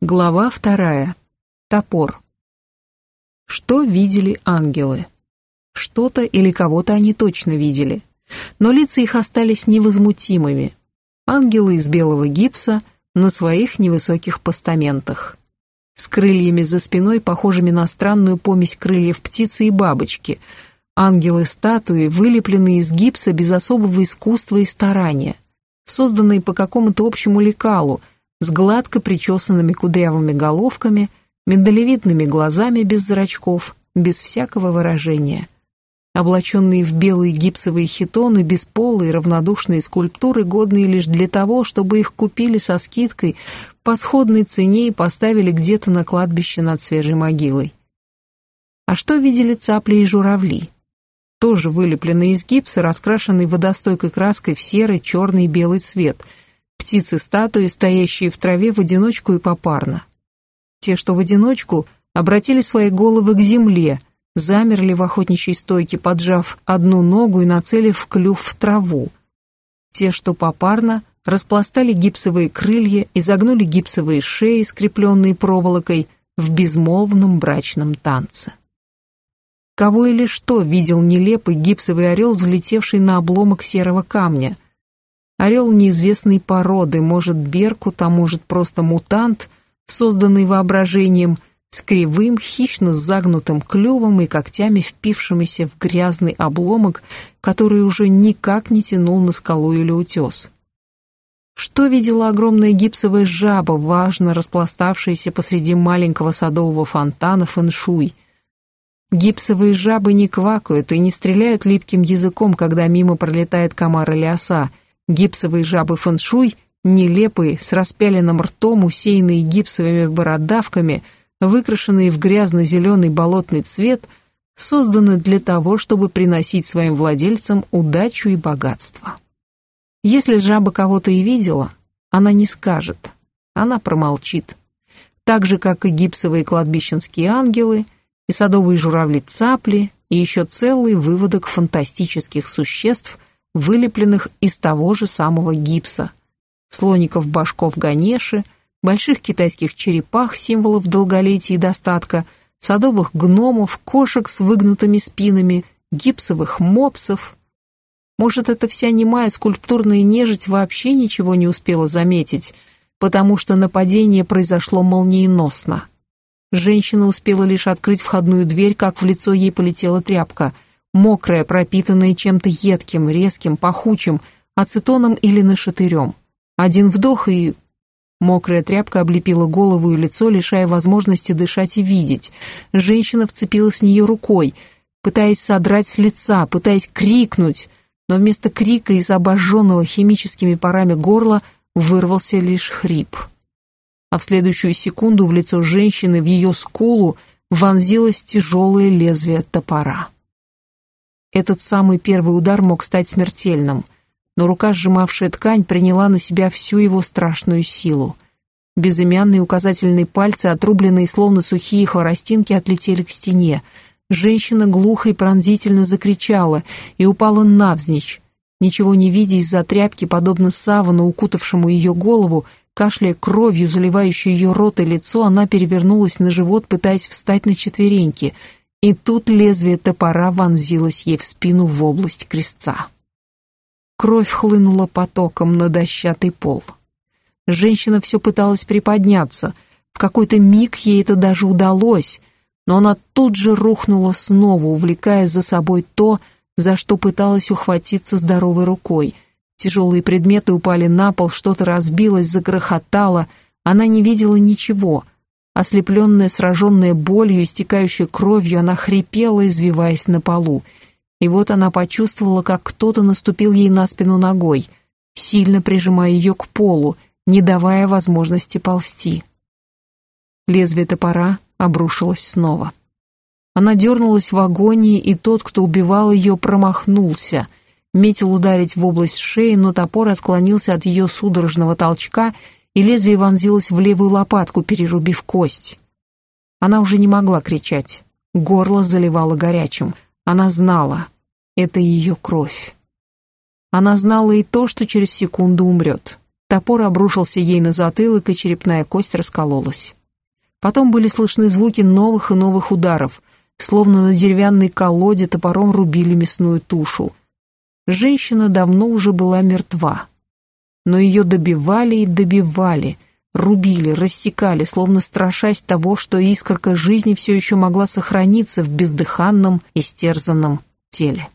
Глава вторая. Топор. Что видели ангелы? Что-то или кого-то они точно видели. Но лица их остались невозмутимыми. Ангелы из белого гипса на своих невысоких постаментах. С крыльями за спиной, похожими на странную помесь крыльев птицы и бабочки. Ангелы-статуи, вылепленные из гипса без особого искусства и старания. Созданные по какому-то общему лекалу – с гладко причесанными кудрявыми головками, миндалевидными глазами без зрачков, без всякого выражения. Облаченные в белые гипсовые хитоны, бесполые, равнодушные скульптуры, годные лишь для того, чтобы их купили со скидкой по сходной цене и поставили где-то на кладбище над свежей могилой. А что видели цапли и журавли? Тоже вылепленные из гипса, раскрашенные водостойкой краской в серый, черный и белый цвет – птицы-статуи, стоящие в траве в одиночку и попарно. Те, что в одиночку, обратили свои головы к земле, замерли в охотничьей стойке, поджав одну ногу и нацелив клюв в траву. Те, что попарно, распластали гипсовые крылья и загнули гипсовые шеи, скрепленные проволокой, в безмолвном брачном танце. Кого или что видел нелепый гипсовый орел, взлетевший на обломок серого камня – Орел неизвестной породы, может беркут, а может просто мутант, созданный воображением, с кривым, хищно загнутым клювом и когтями, впившимися в грязный обломок, который уже никак не тянул на скалу или утес. Что видела огромная гипсовая жаба, важно распластавшаяся посреди маленького садового фонтана фэншуй? Гипсовые жабы не квакают и не стреляют липким языком, когда мимо пролетает комар или оса — Гипсовые жабы фэншуй, нелепые, с распяленным ртом, усеянные гипсовыми бородавками, выкрашенные в грязно-зеленый болотный цвет, созданы для того, чтобы приносить своим владельцам удачу и богатство. Если жаба кого-то и видела, она не скажет, она промолчит. Так же, как и гипсовые кладбищенские ангелы, и садовые журавли-цапли, и еще целый выводок фантастических существ – вылепленных из того же самого гипса. Слоников башков Ганеши, больших китайских черепах, символов долголетия и достатка, садовых гномов, кошек с выгнутыми спинами, гипсовых мопсов. Может, эта вся немая скульптурная нежить вообще ничего не успела заметить, потому что нападение произошло молниеносно. Женщина успела лишь открыть входную дверь, как в лицо ей полетела тряпка — мокрая, пропитанная чем-то едким, резким, пахучим, ацетоном или нашатырем. Один вдох и... Мокрая тряпка облепила голову и лицо, лишая возможности дышать и видеть. Женщина вцепилась в нее рукой, пытаясь содрать с лица, пытаясь крикнуть, но вместо крика из обожженного химическими парами горла вырвался лишь хрип. А в следующую секунду в лицо женщины, в ее скулу, вонзилось тяжелое лезвие топора. Этот самый первый удар мог стать смертельным, но рука, сжимавшая ткань, приняла на себя всю его страшную силу. Безымянные указательные пальцы, отрубленные словно сухие хворостинки, отлетели к стене. Женщина глухо и пронзительно закричала и упала навзничь. Ничего не видя из-за тряпки, подобно савану, укутавшему ее голову, кашляя кровью, заливающей ее рот и лицо, она перевернулась на живот, пытаясь встать на четвереньки — и тут лезвие топора вонзилось ей в спину в область крестца. Кровь хлынула потоком на дощатый пол. Женщина все пыталась приподняться. В какой-то миг ей это даже удалось, но она тут же рухнула снова, увлекая за собой то, за что пыталась ухватиться здоровой рукой. Тяжелые предметы упали на пол, что-то разбилось, загрохотало. Она не видела ничего — Ослепленная, сраженная болью, истекающей кровью, она хрипела, извиваясь на полу. И вот она почувствовала, как кто-то наступил ей на спину ногой, сильно прижимая ее к полу, не давая возможности ползти. Лезвие топора обрушилось снова. Она дернулась в агонии, и тот, кто убивал ее, промахнулся. Метил ударить в область шеи, но топор отклонился от ее судорожного толчка и лезвие вонзилось в левую лопатку, перерубив кость. Она уже не могла кричать. Горло заливало горячим. Она знала, это ее кровь. Она знала и то, что через секунду умрет. Топор обрушился ей на затылок, и черепная кость раскололась. Потом были слышны звуки новых и новых ударов, словно на деревянной колоде топором рубили мясную тушу. Женщина давно уже была мертва. Но ее добивали и добивали, рубили, рассекали, словно страшась того, что искорка жизни все еще могла сохраниться в бездыханном, истерзанном теле.